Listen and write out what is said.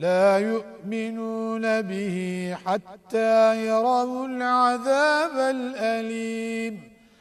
لا يؤمنون به حتى يروا العذاب الأليم.